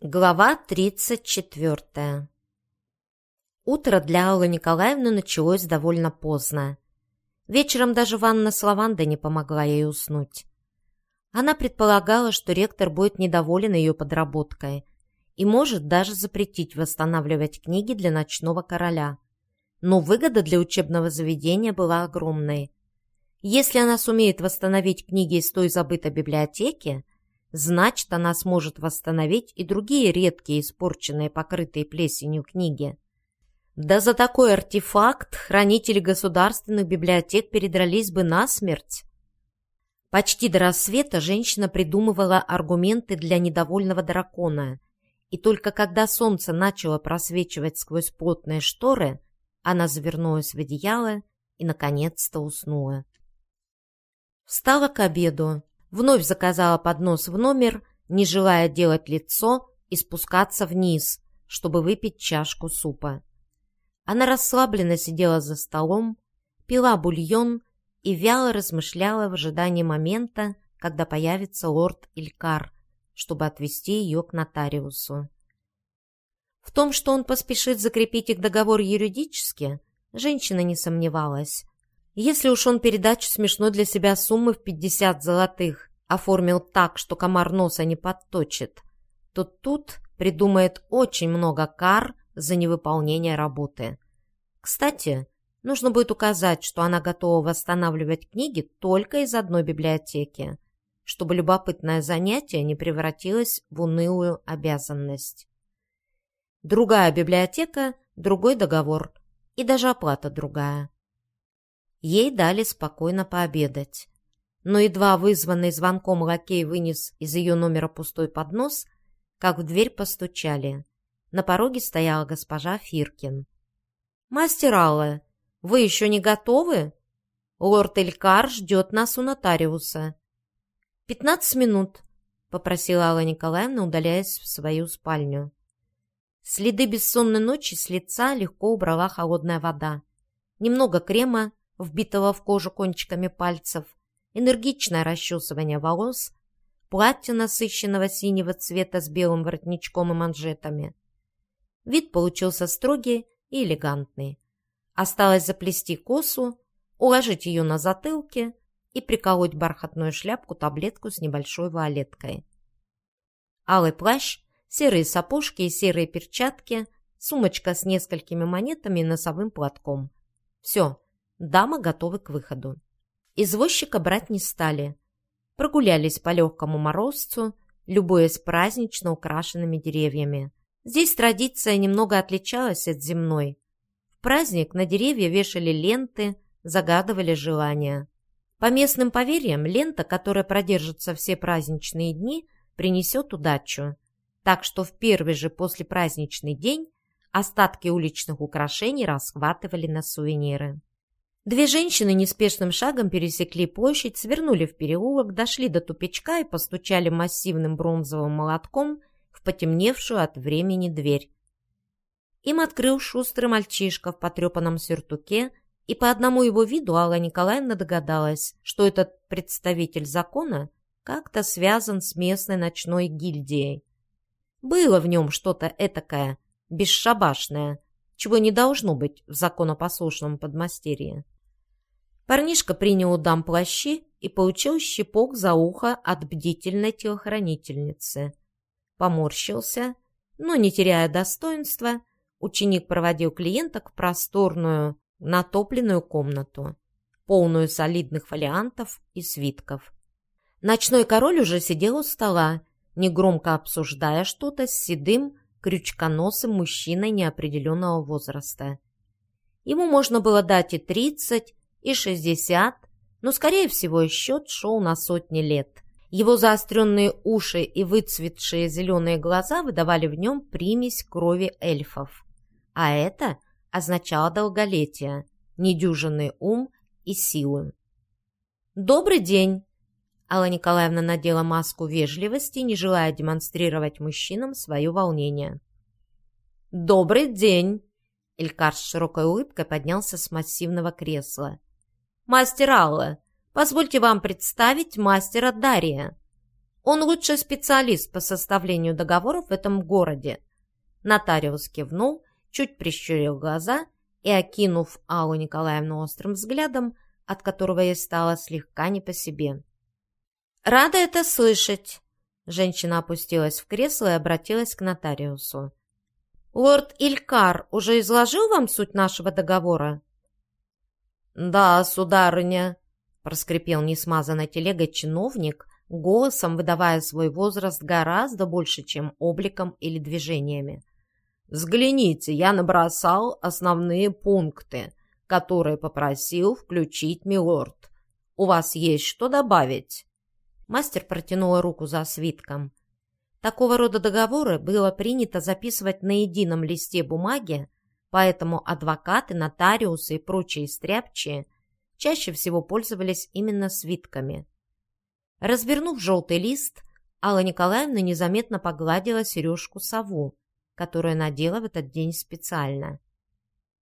Глава 34 Утро для Аллы Николаевны началось довольно поздно. Вечером даже ванна с лавандой не помогла ей уснуть. Она предполагала, что ректор будет недоволен ее подработкой и может даже запретить восстанавливать книги для ночного короля. Но выгода для учебного заведения была огромной. Если она сумеет восстановить книги из той забытой библиотеки, Значит, она сможет восстановить и другие редкие, испорченные, покрытые плесенью книги. Да за такой артефакт хранители государственных библиотек передрались бы насмерть. Почти до рассвета женщина придумывала аргументы для недовольного дракона, и только когда солнце начало просвечивать сквозь плотные шторы, она завернулась в одеяло и, наконец-то, уснула. Встала к обеду, вновь заказала поднос в номер, не желая делать лицо и спускаться вниз, чтобы выпить чашку супа. Она расслабленно сидела за столом, пила бульон и вяло размышляла в ожидании момента, когда появится лорд Илькар, чтобы отвезти ее к нотариусу. В том, что он поспешит закрепить их договор юридически, женщина не сомневалась. Если уж он передачу смешной для себя суммы в 50 золотых оформил так, что комар носа не подточит, то тут придумает очень много кар за невыполнение работы. Кстати, нужно будет указать, что она готова восстанавливать книги только из одной библиотеки, чтобы любопытное занятие не превратилось в унылую обязанность. Другая библиотека, другой договор и даже оплата другая. Ей дали спокойно пообедать. Но едва вызванный звонком лакей вынес из ее номера пустой поднос, как в дверь постучали. На пороге стояла госпожа Фиркин. «Мастер Алла, вы еще не готовы? Лорд Элькар ждет нас у нотариуса». «Пятнадцать минут», — попросила Алла Николаевна, удаляясь в свою спальню. Следы бессонной ночи с лица легко убрала холодная вода. Немного крема, вбитого в кожу кончиками пальцев, энергичное расчесывание волос, платье насыщенного синего цвета с белым воротничком и манжетами. Вид получился строгий и элегантный. Осталось заплести косу, уложить ее на затылке и приколоть бархатную шляпку-таблетку с небольшой вуалеткой. Алый плащ, серые сапожки и серые перчатки, сумочка с несколькими монетами и носовым платком. Все, Дама готовы к выходу. Извозчика брать не стали. Прогулялись по легкому морозцу, любуясь празднично украшенными деревьями. Здесь традиция немного отличалась от земной. В праздник на деревья вешали ленты, загадывали желания. По местным поверьям, лента, которая продержится все праздничные дни, принесет удачу. Так что в первый же послепраздничный день остатки уличных украшений расхватывали на сувениры. Две женщины неспешным шагом пересекли площадь, свернули в переулок, дошли до тупичка и постучали массивным бронзовым молотком в потемневшую от времени дверь. Им открыл шустрый мальчишка в потрепанном сюртуке, и по одному его виду Алла Николаевна догадалась, что этот представитель закона как-то связан с местной ночной гильдией. Было в нем что-то этакое, бесшабашное, чего не должно быть в законопослушном подмастерье. Парнишка принял дам плащи и получил щепок за ухо от бдительной телохранительницы. Поморщился, но, не теряя достоинства, ученик проводил клиенток в просторную, натопленную комнату, полную солидных фолиантов и свитков. Ночной король уже сидел у стола, негромко обсуждая что-то с седым, крючконосым мужчиной неопределенного возраста. Ему можно было дать и тридцать, и 60, но, скорее всего, счет шел на сотни лет. Его заостренные уши и выцветшие зеленые глаза выдавали в нем примесь крови эльфов. А это означало долголетие, недюжинный ум и силу. «Добрый день!» Алла Николаевна надела маску вежливости, не желая демонстрировать мужчинам свое волнение. «Добрый день!» Элькар с широкой улыбкой поднялся с массивного кресла. «Мастер Алла, позвольте вам представить мастера Дария». Он лучший специалист по составлению договоров в этом городе. Нотариус кивнул, чуть прищурил глаза и, окинув Аллу Николаевну острым взглядом, от которого ей стало слегка не по себе. «Рада это слышать!» Женщина опустилась в кресло и обратилась к нотариусу. «Лорд Илькар уже изложил вам суть нашего договора?» «Да, сударыня», — проскрипел несмазанной телегой чиновник, голосом выдавая свой возраст гораздо больше, чем обликом или движениями. «Взгляните, я набросал основные пункты, которые попросил включить милорд. У вас есть что добавить?» Мастер протянула руку за свитком. Такого рода договоры было принято записывать на едином листе бумаги, поэтому адвокаты, нотариусы и прочие стряпчие чаще всего пользовались именно свитками. Развернув желтый лист, Алла Николаевна незаметно погладила сережку сову, которую надела в этот день специально.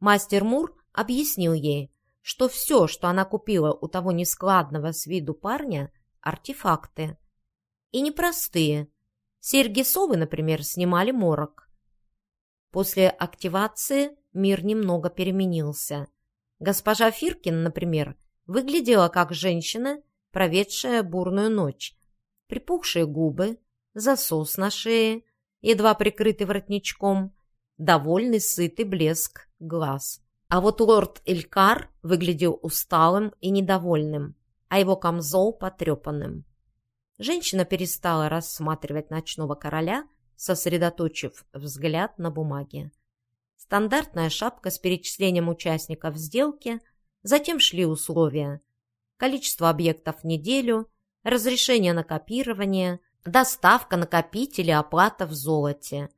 Мастер Мур объяснил ей, что все, что она купила у того нескладного с виду парня, артефакты. И непростые. Серьги совы, например, снимали морок. После активации мир немного переменился. Госпожа Фиркин, например, выглядела как женщина, проведшая бурную ночь. Припухшие губы, засос на шее, едва прикрытый воротничком, довольный сытый блеск глаз. А вот лорд Элькар выглядел усталым и недовольным а его камзол потрепанным. Женщина перестала рассматривать ночного короля, сосредоточив взгляд на бумаге. Стандартная шапка с перечислением участников сделки, затем шли условия. Количество объектов в неделю, разрешение на копирование, доставка накопителя, оплата в золоте.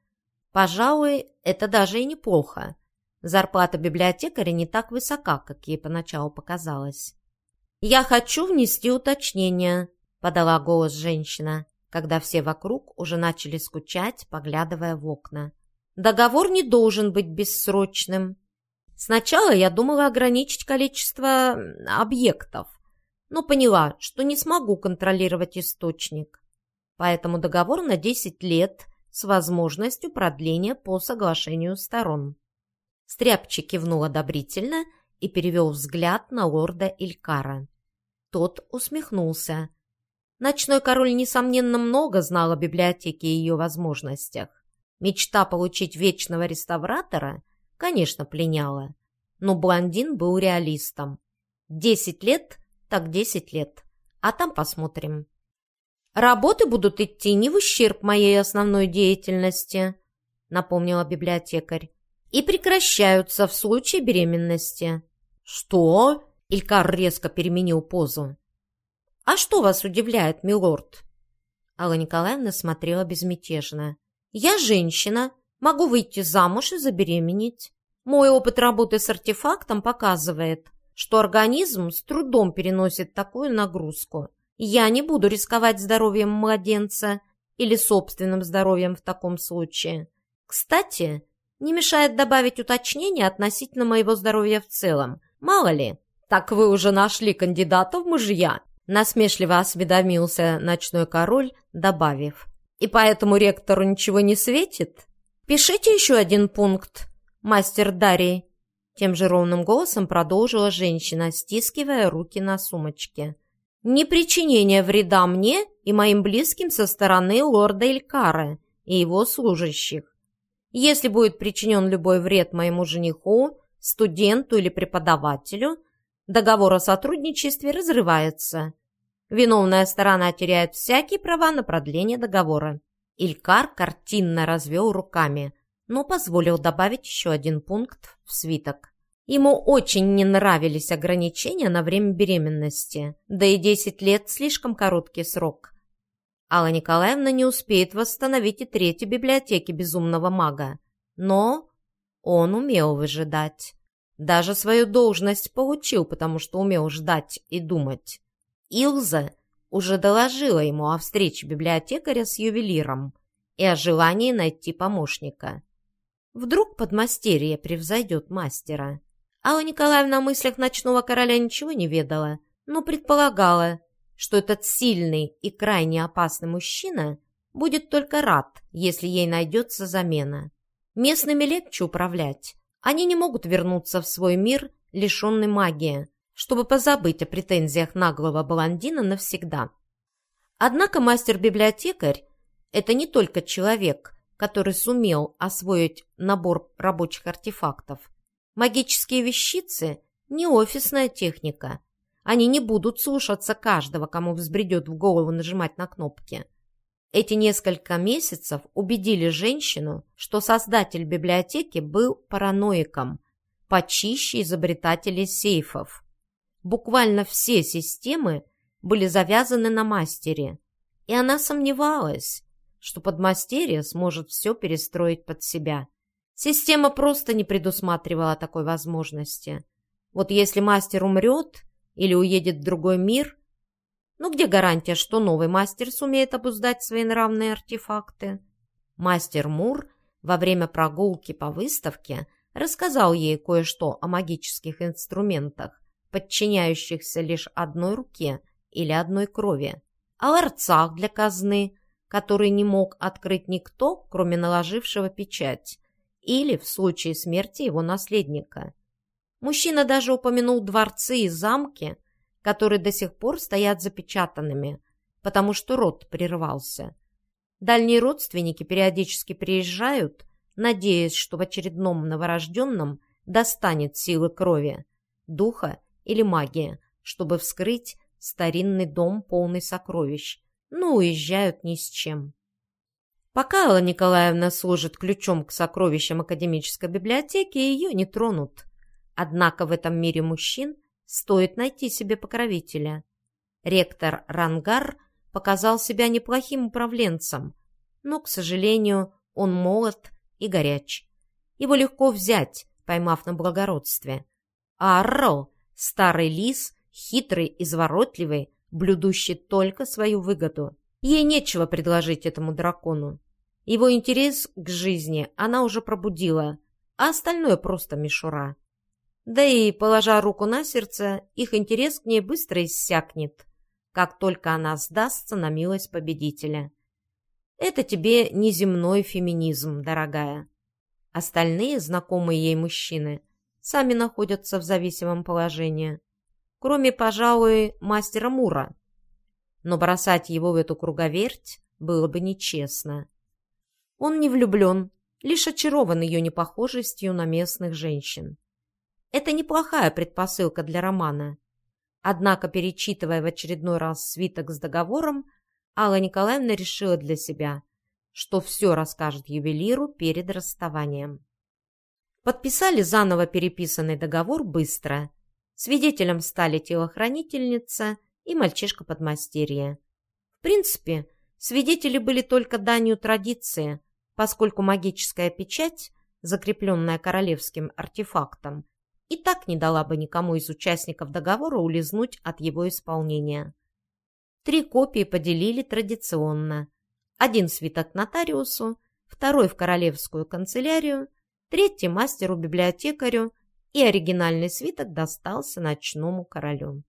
Пожалуй, это даже и неплохо. Зарплата библиотекаря не так высока, как ей поначалу показалось. «Я хочу внести уточнение», — подала голос женщина, когда все вокруг уже начали скучать, поглядывая в окна. «Договор не должен быть бессрочным. Сначала я думала ограничить количество объектов, но поняла, что не смогу контролировать источник. Поэтому договор на 10 лет с возможностью продления по соглашению сторон». Стряпчик кивнул одобрительно и перевел взгляд на лорда Илькара. Тот усмехнулся. Ночной король, несомненно, много знал о библиотеке и ее возможностях. Мечта получить вечного реставратора, конечно, пленяла. Но блондин был реалистом. Десять лет, так десять лет. А там посмотрим. «Работы будут идти не в ущерб моей основной деятельности», напомнила библиотекарь, «и прекращаются в случае беременности». «Что?» Илькар резко переменил позу. «А что вас удивляет, милорд?» Алла Николаевна смотрела безмятежно. «Я женщина, могу выйти замуж и забеременеть. Мой опыт работы с артефактом показывает, что организм с трудом переносит такую нагрузку. Я не буду рисковать здоровьем младенца или собственным здоровьем в таком случае. Кстати, не мешает добавить уточнение относительно моего здоровья в целом. Мало ли, «Так вы уже нашли кандидата в мужья?» Насмешливо осведомился ночной король, добавив. «И поэтому ректору ничего не светит?» «Пишите еще один пункт, мастер Дарий», тем же ровным голосом продолжила женщина, стискивая руки на сумочке. «Не причинение вреда мне и моим близким со стороны лорда Элькара и его служащих. Если будет причинен любой вред моему жениху, студенту или преподавателю, Договор о сотрудничестве разрывается. Виновная сторона теряет всякие права на продление договора. Илькар картинно развел руками, но позволил добавить еще один пункт в свиток. Ему очень не нравились ограничения на время беременности, да и 10 лет – слишком короткий срок. Алла Николаевна не успеет восстановить и третью библиотеки безумного мага, но он умел выжидать. Даже свою должность получил, потому что умел ждать и думать. Илза уже доложила ему о встрече библиотекаря с ювелиром и о желании найти помощника. Вдруг подмастерье превзойдет мастера. Алла Николаевна о мыслях ночного короля ничего не ведала, но предполагала, что этот сильный и крайне опасный мужчина будет только рад, если ей найдется замена. Местными легче управлять. Они не могут вернуться в свой мир, лишенный магии, чтобы позабыть о претензиях наглого блондина навсегда. Однако мастер-библиотекарь – это не только человек, который сумел освоить набор рабочих артефактов. Магические вещицы – не офисная техника. Они не будут слушаться каждого, кому взбредет в голову нажимать на кнопки. Эти несколько месяцев убедили женщину, что создатель библиотеки был параноиком, почище изобретателей сейфов. Буквально все системы были завязаны на мастере, и она сомневалась, что подмастерье сможет все перестроить под себя. Система просто не предусматривала такой возможности. Вот если мастер умрет или уедет в другой мир, ну где гарантия, что новый мастер сумеет обуздать свои нравные артефакты? Мастер Мур во время прогулки по выставке рассказал ей кое-что о магических инструментах, подчиняющихся лишь одной руке или одной крови, о ларцах для казны, который не мог открыть никто, кроме наложившего печать, или в случае смерти его наследника. Мужчина даже упомянул дворцы и замки, которые до сих пор стоят запечатанными, потому что род прервался. Дальние родственники периодически приезжают, надеясь, что в очередном новорожденном достанет силы крови, духа или магия, чтобы вскрыть старинный дом, полный сокровищ, но уезжают ни с чем. Пока Алла Николаевна служит ключом к сокровищам академической библиотеки, ее не тронут. Однако в этом мире мужчин стоит найти себе покровителя. Ректор Рангар показал себя неплохим управленцем, но, к сожалению, он молод и горяч. Его легко взять, поймав на благородстве. А Арро Старый лис, хитрый, изворотливый, блюдущий только свою выгоду. Ей нечего предложить этому дракону. Его интерес к жизни она уже пробудила, а остальное просто мишура. Да и, положа руку на сердце, их интерес к ней быстро иссякнет, как только она сдастся на милость победителя. Это тебе не земной феминизм, дорогая. Остальные знакомые ей мужчины – сами находятся в зависимом положении, кроме, пожалуй, мастера Мура. Но бросать его в эту круговерть было бы нечестно. Он не влюблен, лишь очарован ее непохожестью на местных женщин. Это неплохая предпосылка для романа. Однако, перечитывая в очередной раз свиток с договором, Алла Николаевна решила для себя, что все расскажет ювелиру перед расставанием. Подписали заново переписанный договор быстро. Свидетелем стали телохранительница и мальчишка-подмастерье. В принципе, свидетели были только данью традиции, поскольку магическая печать, закрепленная королевским артефактом, и так не дала бы никому из участников договора улизнуть от его исполнения. Три копии поделили традиционно. Один свиток нотариусу, второй в королевскую канцелярию, третий мастеру-библиотекарю, и оригинальный свиток достался ночному королю.